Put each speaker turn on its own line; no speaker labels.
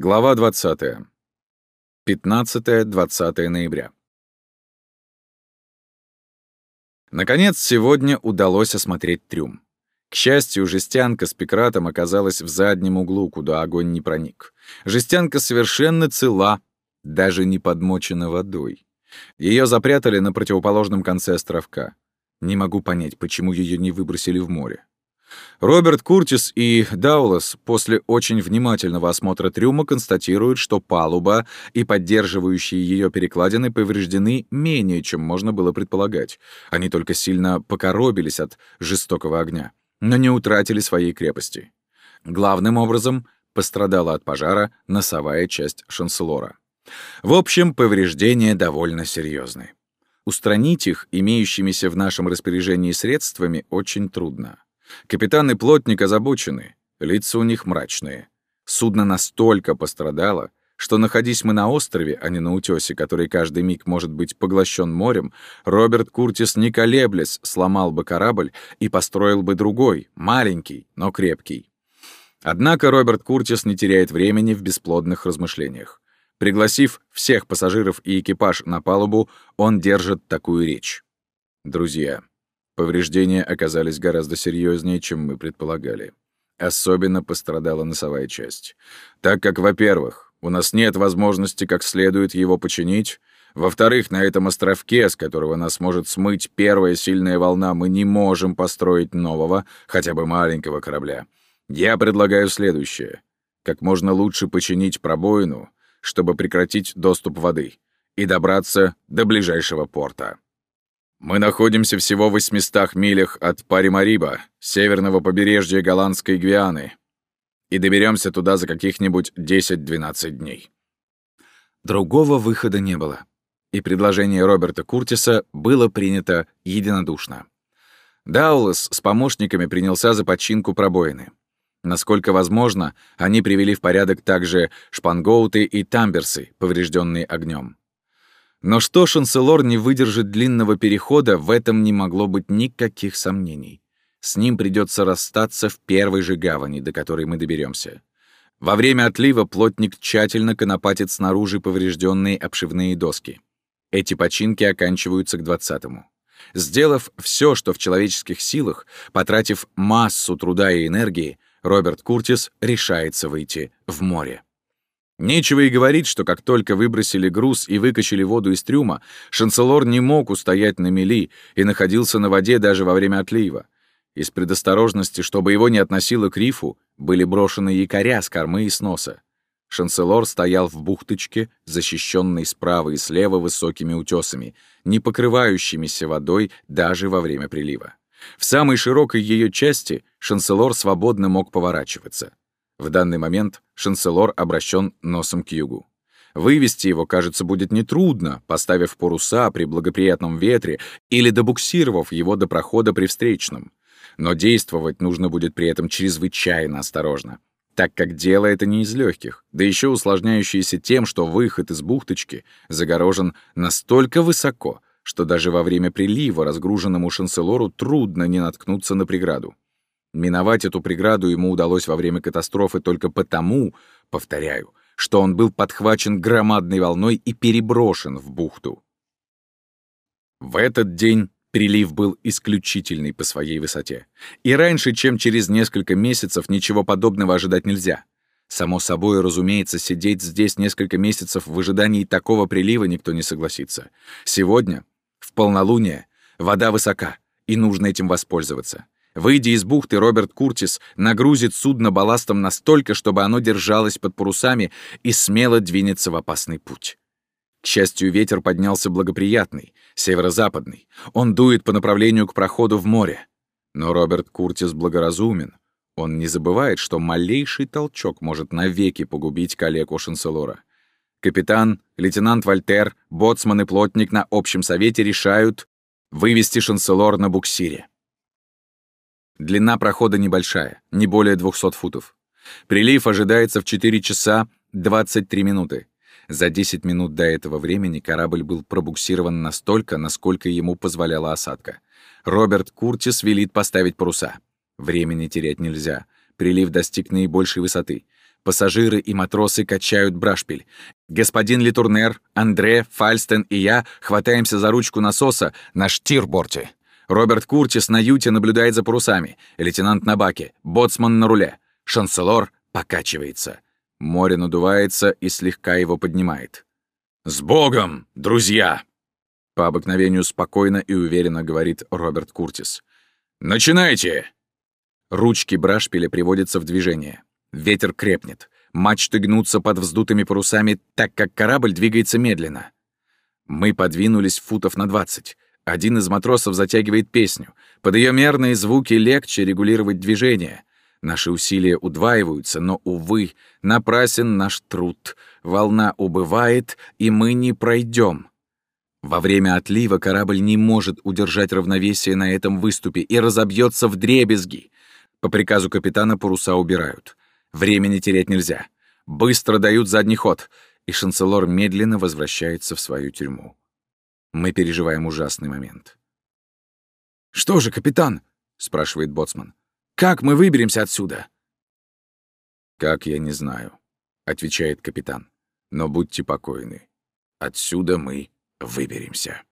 Глава 20. 15-20 ноября. Наконец, сегодня удалось осмотреть трюм. К счастью, жестянка с пикратом оказалась в заднем углу, куда огонь не проник. Жестянка совершенно цела, даже не подмочена водой. Ее запрятали на противоположном конце островка. Не могу понять, почему ее не выбросили в море. Роберт Куртис и Даулас после очень внимательного осмотра трюма констатируют, что палуба и поддерживающие ее перекладины повреждены менее, чем можно было предполагать. Они только сильно покоробились от жестокого огня, но не утратили своей крепости. Главным образом пострадала от пожара носовая часть шанселора. В общем, повреждения довольно серьезны. Устранить их имеющимися в нашем распоряжении средствами очень трудно. Капитан и плотник озабочены, лица у них мрачные. Судно настолько пострадало, что, находясь мы на острове, а не на утёсе, который каждый миг может быть поглощен морем, Роберт Куртис, не колеблясь, сломал бы корабль и построил бы другой, маленький, но крепкий. Однако Роберт Куртис не теряет времени в бесплодных размышлениях. Пригласив всех пассажиров и экипаж на палубу, он держит такую речь. «Друзья, Повреждения оказались гораздо серьезнее, чем мы предполагали. Особенно пострадала носовая часть. Так как, во-первых, у нас нет возможности как следует его починить, во-вторых, на этом островке, с которого нас может смыть первая сильная волна, мы не можем построить нового, хотя бы маленького корабля. Я предлагаю следующее. Как можно лучше починить пробоину, чтобы прекратить доступ воды, и добраться до ближайшего порта. Мы находимся всего в 800 милях от Паримариба, северного побережья Голландской Гвианы, и доберемся туда за каких-нибудь 10-12 дней. Другого выхода не было, и предложение Роберта Куртиса было принято единодушно. Даулас с помощниками принялся за починку пробоины. Насколько возможно, они привели в порядок также шпангоуты и тамберсы, поврежденные огнем. Но что Шанселор не выдержит длинного перехода, в этом не могло быть никаких сомнений. С ним придется расстаться в первой же гавани, до которой мы доберемся. Во время отлива плотник тщательно конопатит снаружи поврежденные обшивные доски. Эти починки оканчиваются к двадцатому. Сделав все, что в человеческих силах, потратив массу труда и энергии, Роберт Куртис решается выйти в море. Нечего и говорить, что как только выбросили груз и выкачали воду из трюма, Шанселор не мог устоять на мели и находился на воде даже во время отлива. Из предосторожности, чтобы его не относило к рифу, были брошены якоря с кормы и с носа. Шанселор стоял в бухточке, защищенной справа и слева высокими утесами, не покрывающимися водой даже во время прилива. В самой широкой ее части Шанселор свободно мог поворачиваться. В данный момент шанселор обращен носом к югу. Вывести его, кажется, будет нетрудно, поставив паруса при благоприятном ветре или добуксировав его до прохода при встречном. Но действовать нужно будет при этом чрезвычайно осторожно, так как дело это не из легких, да еще усложняющееся тем, что выход из бухточки загорожен настолько высоко, что даже во время прилива разгруженному шанселору трудно не наткнуться на преграду. Миновать эту преграду ему удалось во время катастрофы только потому, повторяю, что он был подхвачен громадной волной и переброшен в бухту. В этот день прилив был исключительный по своей высоте. И раньше, чем через несколько месяцев, ничего подобного ожидать нельзя. Само собой, разумеется, сидеть здесь несколько месяцев в ожидании такого прилива никто не согласится. Сегодня, в полнолуние, вода высока, и нужно этим воспользоваться. Выйдя из бухты, Роберт Куртис нагрузит судно балластом настолько, чтобы оно держалось под парусами и смело двинется в опасный путь. К счастью, ветер поднялся благоприятный, северо-западный. Он дует по направлению к проходу в море. Но Роберт Куртис благоразумен. Он не забывает, что малейший толчок может навеки погубить коллегу Шанселора. Капитан, лейтенант Вольтер, боцман и плотник на общем совете решают вывести Шанселор на буксире. Длина прохода небольшая, не более 200 футов. Прилив ожидается в 4 часа 23 минуты. За 10 минут до этого времени корабль был пробуксирован настолько, насколько ему позволяла осадка. Роберт Куртис велит поставить паруса. Времени терять нельзя. Прилив достиг наибольшей высоты. Пассажиры и матросы качают брашпиль. Господин Литурнер, Андре, Фальстен и я хватаемся за ручку насоса на штирборте. Роберт Куртис на юте наблюдает за парусами. Лейтенант на баке, боцман на руле. Шанселор покачивается. Море надувается и слегка его поднимает. «С Богом, друзья!» По обыкновению спокойно и уверенно говорит Роберт Куртис. «Начинайте!» Ручки брашпиля приводятся в движение. Ветер крепнет. Мачты гнутся под вздутыми парусами, так как корабль двигается медленно. Мы подвинулись футов на двадцать. Один из матросов затягивает песню. Под ее мерные звуки легче регулировать движение. Наши усилия удваиваются, но, увы, напрасен наш труд. Волна убывает, и мы не пройдем. Во время отлива корабль не может удержать равновесие на этом выступе и разобьется в дребезги. По приказу капитана паруса убирают. Времени терять нельзя. Быстро дают задний ход, и шанселор медленно возвращается в свою тюрьму. Мы переживаем ужасный момент. «Что же, капитан?» — спрашивает боцман. Как мы выберемся отсюда?» «Как я не знаю», — отвечает капитан. «Но будьте покойны. Отсюда мы выберемся».